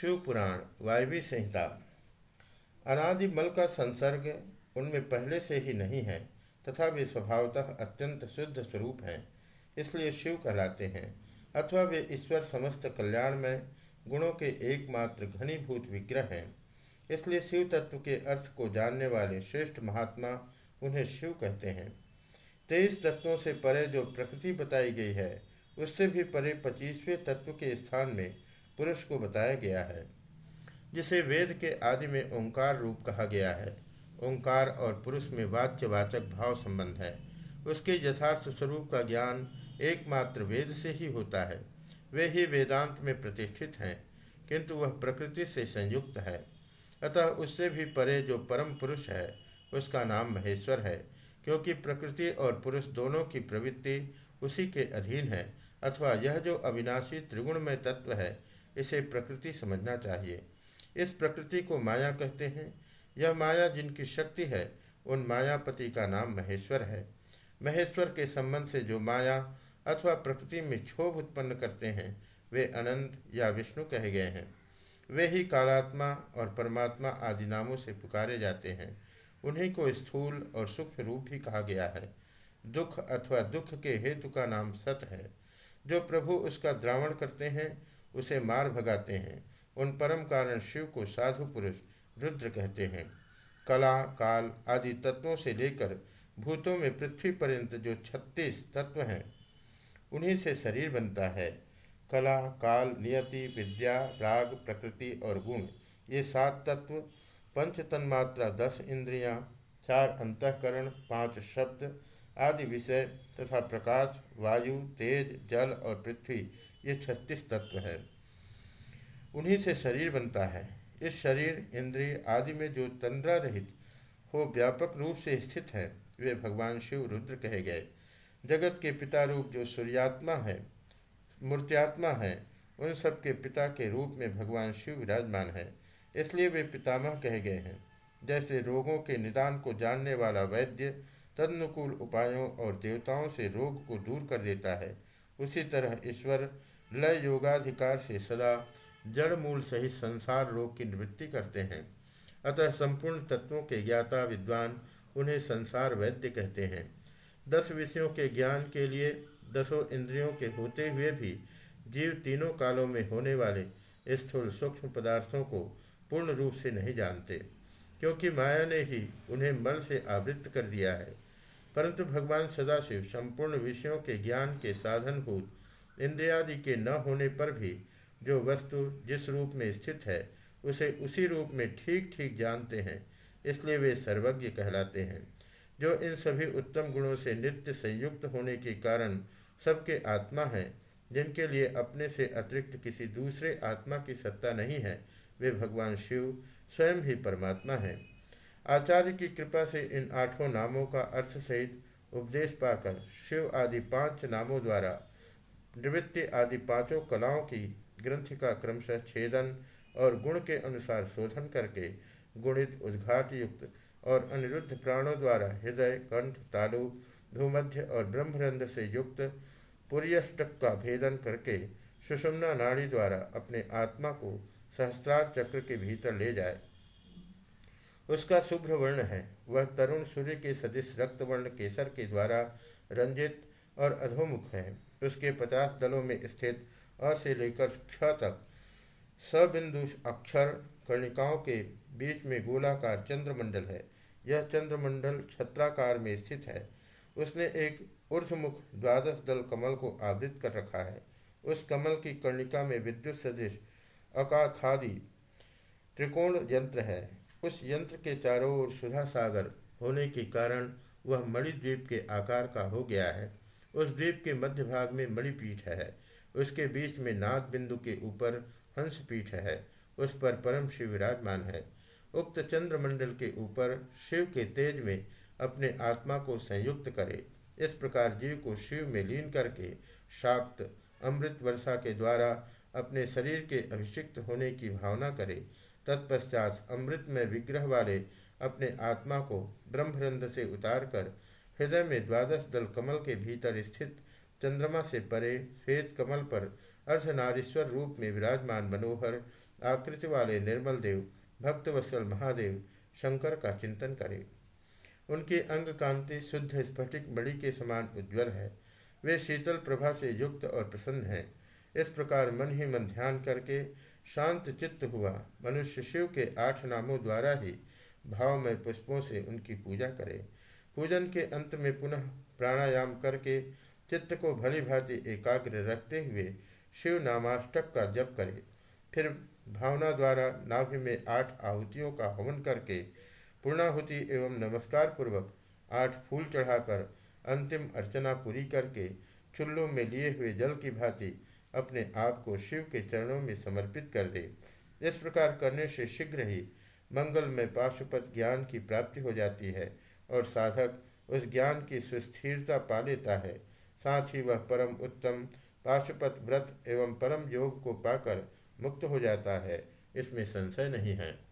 शिव पुराण वायवी संहिता। अनादि मल का संसर्ग उनमें पहले से ही नहीं है, तथा वे स्वभावतः अत्यंत शुद्ध स्वरूप हैं, इसलिए शिव कहलाते हैं, अथवा वे ईश्वर समस्त कल्याण में गुणों के एकमात्र घनीभूत विग्रह हैं। इसलिए शिव तत्व के अर्थ को जानने वाले श्रेष्ठ महात्मा उन्हें शिव कहते हैं। तेईस तत्वों से परे जो प्रकृति बताई गई है, उससे भी परे पच्चीसवें तत्व के स्थान में पुरुष को बताया गया है, जिसे वेद के आदि में ओंकार रूप कहा गया है। ओंकार और पुरुष में वाच्यवाचक भाव संबंध है। उसके यथार्थ स्वरूप का ज्ञान एकमात्र वेद से ही होता है। वे ही वेदांत में प्रतिष्ठित हैं, किंतु वह प्रकृति से संयुक्त है। अतः उससे भी परे जो परम पुरुष है, उसका नाम महेश्वर है, क्योंकि प्रकृति और पुरुष दोनों की प्रवृत्ति उसी के अधीन है, अथवा यह जो अविनाशी त्रिगुणमय तत्व है इसे प्रकृति समझना चाहिए। इस प्रकृति को माया कहते हैं। यह माया जिनकी शक्ति है, उन मायापति का नाम महेश्वर है। महेश्वर के संबंध से जो माया अथवा प्रकृति में क्षोभ उत्पन्न करते हैं, वे अनंत या विष्णु कहे गए हैं। वे ही कालात्मा और परमात्मा आदि नामों से पुकारे जाते हैं। उन्हीं को स्थूल और सूक्ष्म रूप भी कहा गया है। दुख अथवा दुख के हेतु का नाम सत है। जो प्रभु उसका द्रावण करते हैं उसे मार भगाते हैं। उन परम कारण शिव को साधु पुरुष रुद्र कहते हैं। कला काल आदि तत्वों से लेकर भूतों में पृथ्वी पर्यंत जो छत्तीस तत्व हैं उन्हीं से शरीर बनता है। कला काल नियति विद्या राग प्रकृति और गुण ये सात तत्व पंच तन्मात्रा दस इंद्रियाँ, चार अंतकरण पाँच शब्द आदि विषय तथा प्रकाश वायु तेज जल और पृथ्वी ये छत्तीस तत्व है। उन्हीं से शरीर बनता है। इस शरीर, इंद्रिय आदि में जो तंद्रा रहित हो व्यापक रूप से स्थित है, वे भगवान शिव रुद्र कहे गए। जगत के पिता रूप जो सूर्यात्मा है, मूर्त्यात्मा है, उन सब के पिता के रूप में भगवान शिव विराजमान है। इसलिए वे पितामह कहे गए हैं। जैसे रोगों के निदान को जानने वाला वैद्य तदनुकूल उपायों और देवताओं से रोग को दूर कर देता है उसी तरह ईश्वर लय योगाधिकार से सदा जड़ मूल सहित संसार रोग की निवृत्ति करते हैं। अतः संपूर्ण तत्वों के ज्ञाता विद्वान उन्हें संसार वैद्य कहते हैं। दस विषयों के ज्ञान के लिए दसों इंद्रियों के होते हुए भी जीव तीनों कालों में होने वाले स्थूल सूक्ष्म पदार्थों को पूर्ण रूप से नहीं जानते, क्योंकि माया ने ही उन्हें मल से आवृत्त कर दिया है। परंतु भगवान सदाशिव संपूर्ण विषयों के ज्ञान के साधनभूत, इंद्रियादि के न होने पर भी जो वस्तु जिस रूप में स्थित है, उसे उसी रूप में ठीक ठीक जानते हैं, इसलिए वे सर्वज्ञ कहलाते हैं। जो इन सभी उत्तम गुणों से नित्य संयुक्त होने के कारण सबके आत्मा हैं, जिनके लिए अपने से अतिरिक्त किसी दूसरे आत्मा की सत्ता नहीं है, वे भगवान शिव स्वयं ही परमात्मा हैं। आचार्य की कृपा से इन आठों नामों का अर्थ सहित उपदेश पाकर शिव आदि पाँच नामों द्वारा निवृत्ति आदि पाँचों कलाओं की ग्रंथि का क्रमशः छेदन और गुण के अनुसार शोधन करके गुणित उद्घाट युक्त और अनिरुद्ध प्राणों द्वारा हृदय, कंठ, तालु, भूमध्य और ब्रह्मरंध्र से युक्त पुर्यष्टक का भेदन करके सुषमना नाड़ी द्वारा अपने आत्मा को सहस्त्रार चक्र के भीतर ले जाए। उसका शुभ्र वर्ण है। वह तरुण सूर्य के सदिश रक्त वर्ण केसर के द्वारा रंजित और अधोमुख है। उसके पचास दलों में स्थित अ से लेकर क्ष तक सबिंदु अक्षर कर्णिकाओं के बीच में गोलाकार चंद्रमंडल है। यह चंद्रमंडल छत्राकार में स्थित है। उसने एक ऊर्धमुख द्वादश दल कमल को आवृत कर रखा है। उस कमल की कर्णिका में विद्युत सदृश अकाथादि त्रिकोण यंत्र है। उस यंत्र के चारों ओर सुधा सागर होने के कारण वह मणिद्वीप के आकार का हो गया है। उस द्वीप के मध्य भाग में मणिपीठ है। उसके बीच में नाग बिंदु के ऊपर हंसपीठ है। उस पर परम शिव विराजमान है। उक्त चंद्रमंडल के ऊपर शिव के तेज में अपने आत्मा को संयुक्त करे। इस प्रकार जीव को शिव में लीन करके शाक्त अमृत वर्षा के द्वारा अपने शरीर के अभिषिक्त होने की भावना करे। तत्पश्चात अमृत में विग्रह वाले अपने आत्मा को ब्रह्मरंध्र से उतारकर हृदय में द्वादश दल कमल के भीतर स्थित चंद्रमा से परे श्वेत कमल पर अर्धनारीश्वर रूप में विराजमान मनोहर, आकृति वाले निर्मल देव, भक्तवत्सल महादेव शंकर का चिंतन करें। उनकी अंग कांति शुद्ध स्फटिक मणि के समान उज्ज्वल है। वे शीतल प्रभा से युक्त और प्रसन्न हैं। इस प्रकार मन ही मन ध्यान करके शांत चित्त हुआ। मनुष्य शिव के आठ नामों द्वारा ही भाव में पुष्पों से उनकी पूजा करे। पूजन के अंत में पुनः प्राणायाम करके चित्त को भली भांति एकाग्र रखते हुए शिव नामाष्टक का जप करे। फिर भावना द्वारा नाभि में आठ आहुतियों का हवन करके पूर्णाहुति एवं नमस्कार पूर्वक आठ फूल चढ़ाकर अंतिम अर्चना पूरी करके चुल्लों में लिए हुए जल की भांति अपने आप को शिव के चरणों में समर्पित कर दे। इस प्रकार करने से शीघ्र ही मंगल में पाशुपत ज्ञान की प्राप्ति हो जाती है और साधक उस ज्ञान की सुस्थिरता पा लेता है। साथ ही वह परम उत्तम पाशुपत व्रत एवं परम योग को पाकर मुक्त हो जाता है। इसमें संशय नहीं है।